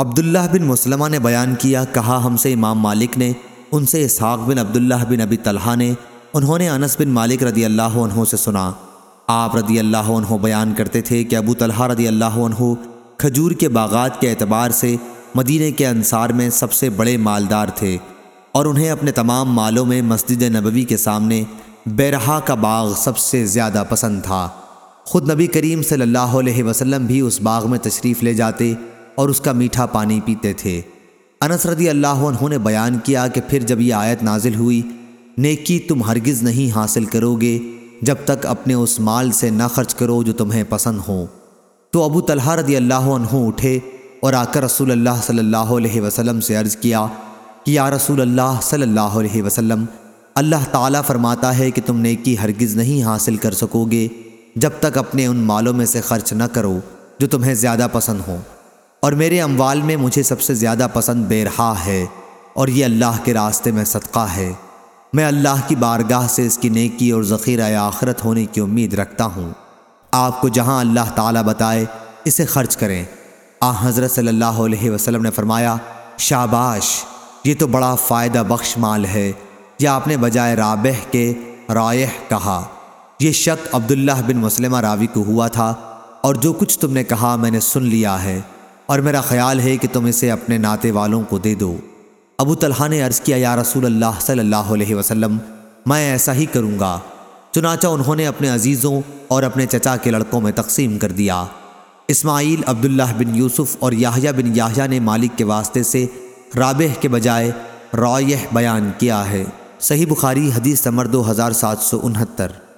عبداللہ بن مسلمہ نے بیان کیا، کہا، ہم سے امام مالک نے، ان سے اسحاق بن عبداللہ بن ابی طلحہ نے، انہوں نے انس بن مالک رضی اللہ عنہ سے سنا۔ آپ رضی اللہ عنہ بیان کرتے تھے کہ ابو طلحہ رضی اللہ عنہ کھجور کے باغات کے اعتبار سے مدینہ کے انصار میں سب سے بڑے مالدار تھے اور انہیں اپنے تمام مالوں میں مسجد نبوی کے سامنے بیرہا کا باغ سب سے زیادہ پسند تھا۔ خود نبی کریم صلی اللہ علیہ وسلم بھی اس باغ میں تشریف لے جاتے اور اس کا میٹھا پانی پیتے تھے۔ انس رضی اللہ عنہ نے بیان کیا کہ پھر جب یہ آیت نازل ہوئی، نیکی تم ہرگز نہیں حاصل کرو گے جب تک اپنے اس مال سے نہ خرچ کرو جو تمہیں پسند ہو۔ تو ابو طلحہ رضی اللہ عنہ اٹھے اور آ کر رسول اللہ صلی اللہ علیہ وسلم سے عرض کیا کہ یا رسول اللہ صلی اللہ علیہ وسلم، اللہ تعالیٰ فرماتا ہے کہ تم نیکی ہرگز نہیں حاصل کر سکو گے جب تک اپنے ان مالوں میں سے خرچ نہ کرو جو تمہیں زیادہ پسند ہوں۔ اور میرے اموال میں مجھے سب سے زیادہ پسند بے رہا ہے اور یہ اللہ کے راستے میں صدقہ ہے۔ میں اللہ کی بارگاہ سے اس کی نیکی اور ذخیرہ آخرت ہونے کی امید رکھتا ہوں۔ آپ کو جہاں اللہ تعالیٰ بتائے، اسے خرچ کریں۔ آ، حضرت صلی اللہ علیہ وسلم نے فرمایا، شاباش، یہ تو بڑا فائدہ بخش مال ہے۔ یا آپ نے بجائے رابح کے رائح کہا۔ یہ شک عبداللہ بن مسلمہ راوی کو ہوا تھا اور جو کچھ تم نے کہا میں نے سن لیا ہے۔ اور میرا خیال ہے کہ تم اسے اپنے ناتے والوں کو دے دو۔ ابو طلحہ نے عرض کیا، یا رسول اللہ صلی اللہ علیہ وسلم، میں ایسا ہی کروں گا۔ چنانچہ انہوں نے اپنے عزیزوں اور اپنے چچا کے لڑکوں میں تقسیم کر دیا۔ اسماعیل، عبداللہ بن یوسف اور یاہیا بن یاہیا نے مالک کے واسطے سے رابح کے بجائے رائح بیان کیا ہے۔ صحیح بخاری حدیث نمبر دو ہزار سات سو انہتر۔